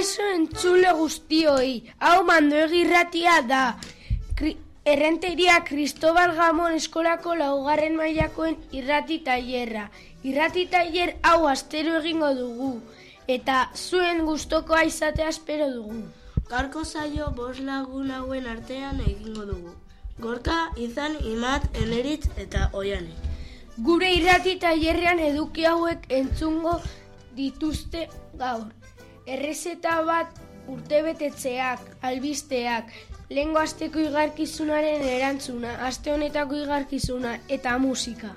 Kaixo entzule guztioi, hau mando egirratia da. Kri Errenteria Cristobal Gamon eskolako laugarren mailakoen irrati tailerra. Irrati tailer hau astero egingo dugu eta zuen gustokoa izatea espero dugu. Gaurko zaio bos lagun hauen artean egingo dugu. Gorka, izan, imat, eneritz eta oiane. Gure irrati tailerrean eduki hauek entzungo dituzte gaur. Errezeta bat urtebetetzeak, albisteak, lehengo asteko igarkizunaren erantzuna, aste honetako igarkizuna eta musika.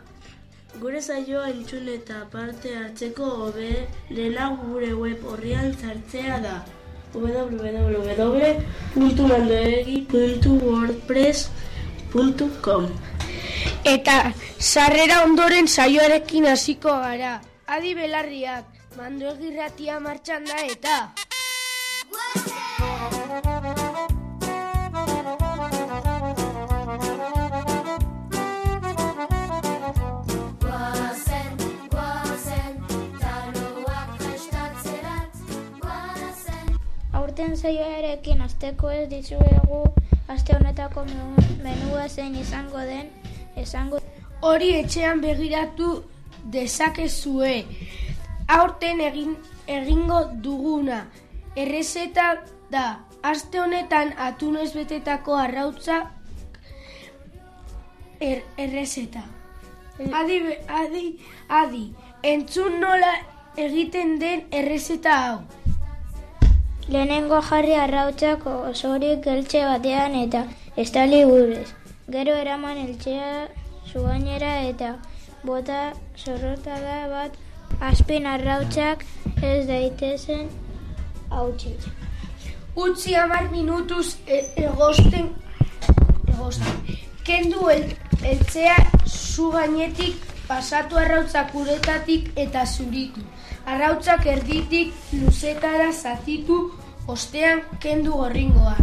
Gure zaioa entzun eta parte hartzeko hobe lehena gure web horrian zartzea da www.mandoegi.wordpress.com Eta sarrera ondoren saioarekin hasiko gara. Adi belarriak, mando egirratia martxan da eta... Guazen, guazen, taloak prestatzerat, guazen. Aurten zaioarekin asteko ez dizuegu aste honetako menu- menua zein izango den esango Hori etxean begiratu dezakezue. Aurten egin, egingo duguna. Errezeta da. Aste honetan atunez betetako arrautza er, errezeta. Adi, be- adi, adi. Entzun nola egiten den errezeta hau. Lehenengo jarri arrautzak osorik eltxe batean eta estali burez. Gero eraman eltxea zugainera eta bota zorrotada bat azpin arrautzak ez daitezen hautsit. Utzi hamar minutuz e- egosten, egosten. Kendu el, eltzea zu gainetik pasatu arrautzak uretatik eta zuritu. Arrautzak erditik luzetara zatitu ostean kendu gorringoa.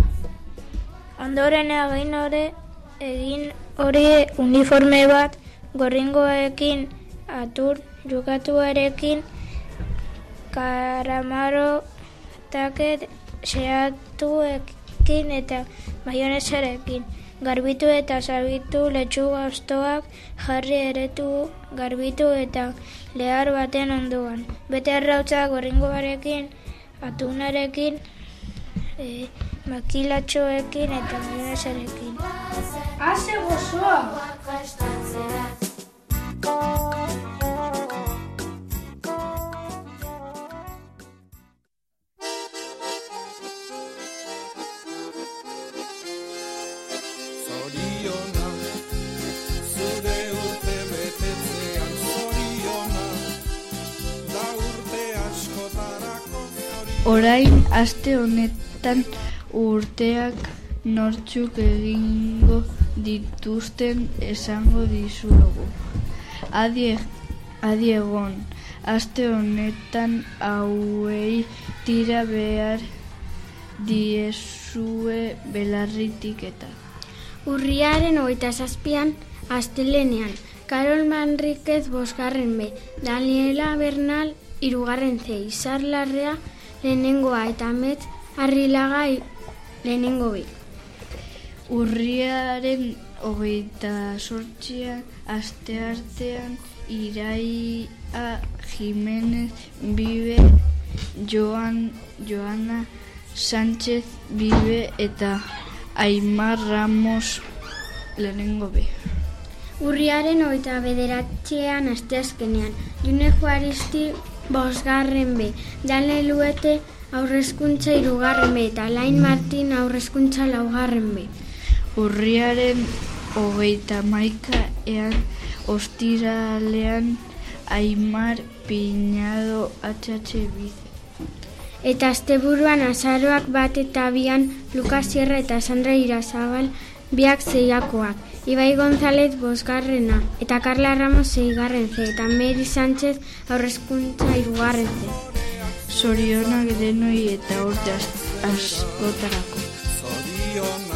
Ondoren egin hori egin hori uniforme bat gorringoekin atur jokatuarekin karamaro taket xeatuekin eta maionesarekin garbitu eta zabitu letxuga ostoak jarri eretu garbitu eta lehar baten ondoan. Bete arrautza gorringoarekin, atunarekin, e, makilatxoekin eta maionesarekin. Haze gozoa! Orain aste honetan urteak nortzuk egingo dituzten esango dizuegu. Adi, adi egon, aste honetan hauei tira behar diezue belarritik eta. Urriaren hogeita zazpian, astelenean, Karol Manriquez bosgarren be, Daniela Bernal irugarren ze, Izar Larrea lehenengoa eta Met Arrilaga lehenengo bi. Urriaren hogeita sortzian, aste artean, Iraia Jimenez Bibe, Joan, Joana Sánchez Bibe eta Aimar Ramos lehenengo be. Urriaren hogeita bederatzean asteazkenean, June Juaristi bosgarren be, Dane Luete aurrezkuntza irugarren be, eta Lain Martin aurrezkuntza laugarren be. Urriaren hogeita maika ean ostiralean Aimar Piñado HH Bize. Eta asteburuan azaroak bat eta bian Lukas Sierra eta Sandra Irazabal biak zeiakoak. Ibai González bosgarrena eta Carla Ramos zeigarren ze eta Mary Sánchez aurrezkuntza irugarren ze. Zorionak denoi eta urte as- askotarako. Zoriona,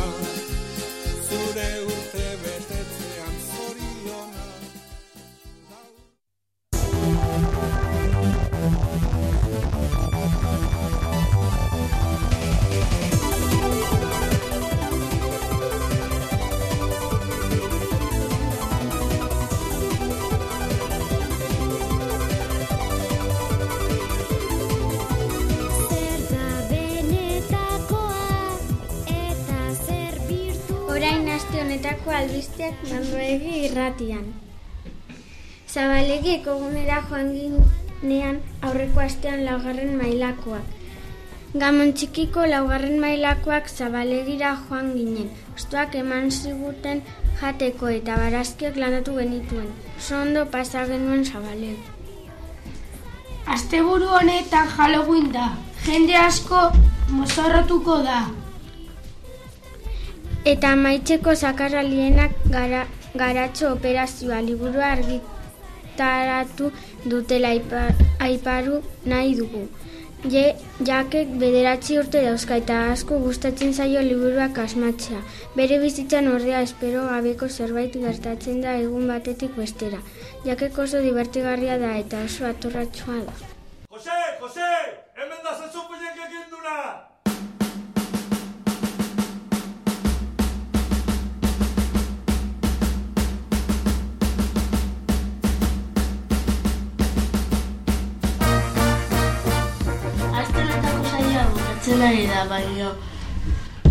albisteak mandoegi irratian. Zabalegi kogunera joan ginean aurreko astean laugarren mailakoak. Gamon txikiko laugarren mailakoak zabalegira joan ginen. Ostuak eman ziguten jateko eta barazkiak landatu genituen. Oso ondo pasa genuen zabalegi. Asteburu honetan Halloween da. Jende asko mozorrotuko da. Eta maitzeko zakarralienak gara, garatxo operazioa liburua argitaratu dutela aipa, aiparu nahi dugu. Je, jakek bederatzi urte dauzka eta asko gustatzen zaio liburuak asmatzea. Bere bizitzan ordea espero gabeko zerbait gertatzen da egun batetik bestera. Jakek oso divertigarria da eta oso atorratxoa da. Bukatzen ari da, baino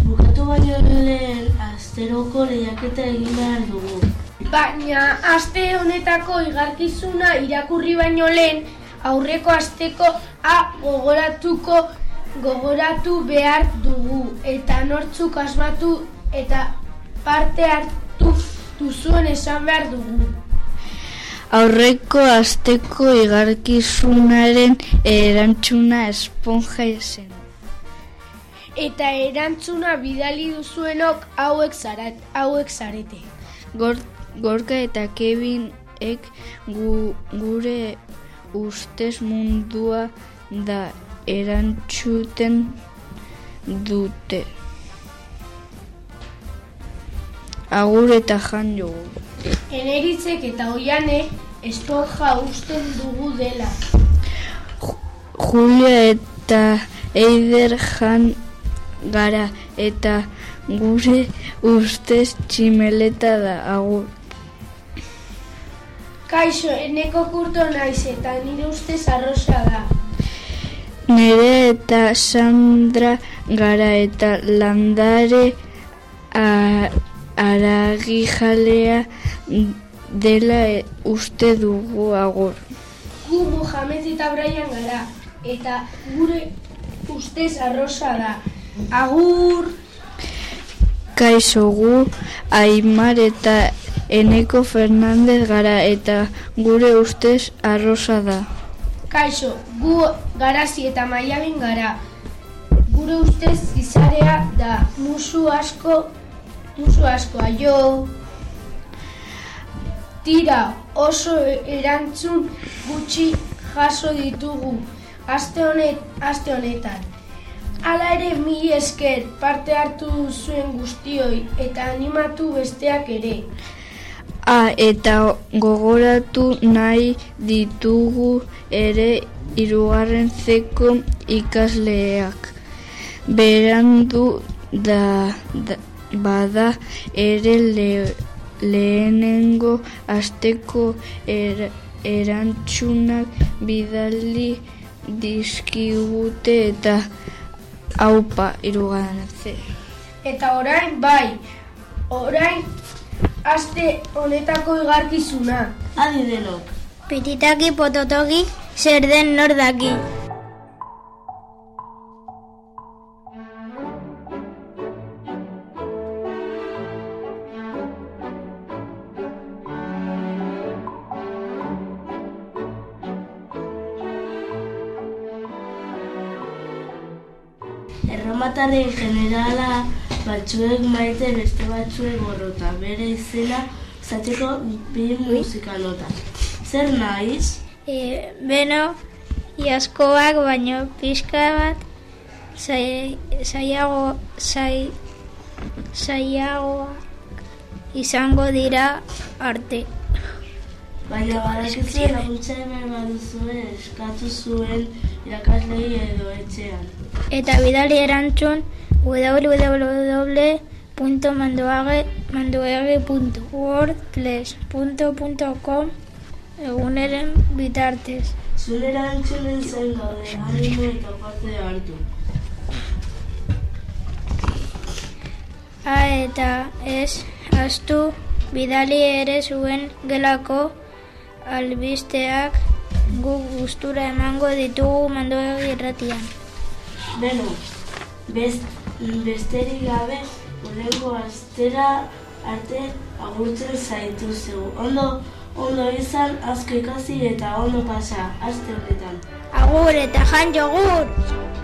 bukatu baino lehen asteroko lehiaketa egin behar dugu. Baina aste honetako igarkizuna irakurri baino lehen aurreko asteko a gogoratuko gogoratu behar dugu eta nortzuk asmatu eta parte hartu duzuen esan behar dugu. Aurreko asteko igarkizunaren erantzuna esponja zen. Eta erantzuna bidali duzuenok hauek zarat, hauek zarete. Gor, gorka eta Kevin ek gu, gure ustez mundua da erantzuten dute. Agur eta jan jogu. Eneritzek eta oianek esponja usten dugu dela. Julia eta Eider jan gara eta gure ustez tximeleta da agur. Kaixo, eneko kurto naiz eta nire ustez arrosa da. Nere eta Sandra gara eta landare a, aragi jalea dela e- uste dugu agur. Gu Mohamed eta Brian gara eta gure ustez arrosa da. Agur! Kaixo gu Aimar eta Eneko Fernandez gara eta gure ustez arrosa da. Kaixo, gu garazi eta maiabin gara. Gure ustez izarea da. Musu asko, musu asko, aio! Tira, oso erantzun gutxi jaso ditugu aste honet, aste honetan. Hala ere mi esker parte hartu zuen guztioi eta animatu besteak ere. A, eta gogoratu nahi ditugu ere irugarren zeko ikasleak. Berandu da, da bada ere le, lehenengo asteko er, erantzunak bidali dizkigute eta haupa irugarren ze. Eta orain bai, orain aste honetako igarkizuna. Adi denok. Pititaki pototoki zer den nor Erromatarren generala batzuek maite beste batzuek gorrota. Bere izena zateko bi musika nota. Zer naiz? E, beno, iaskoak baino pixka bat zai- zaiago, zai, zaiagoak izango dira arte. Baina badakizue laguntza behar baduzue eskatu zuen irakaslei edo etxean. Eta bidali erantzun www.mandoage.wordpress.com eguneren bitartez. Zure erantzunen zen gaude, animo eta parte hartu. A eta ez astu bidali ere zuen gelako albisteak gu gustura emango ditugu mandoegi irratian. Beno, best, besterik gabe, urrengo astera arte agurtzen zaituztegu. Ondo, ondo izan, asko ikasi eta ondo pasa, aste honetan. Agur eta jan jogur!